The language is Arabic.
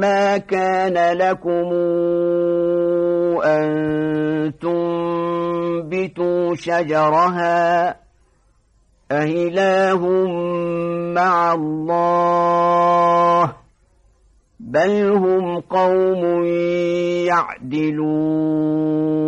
ما كان لكم أن تنبتوا شجرها أهله مع الله بل هم قوم يعدلون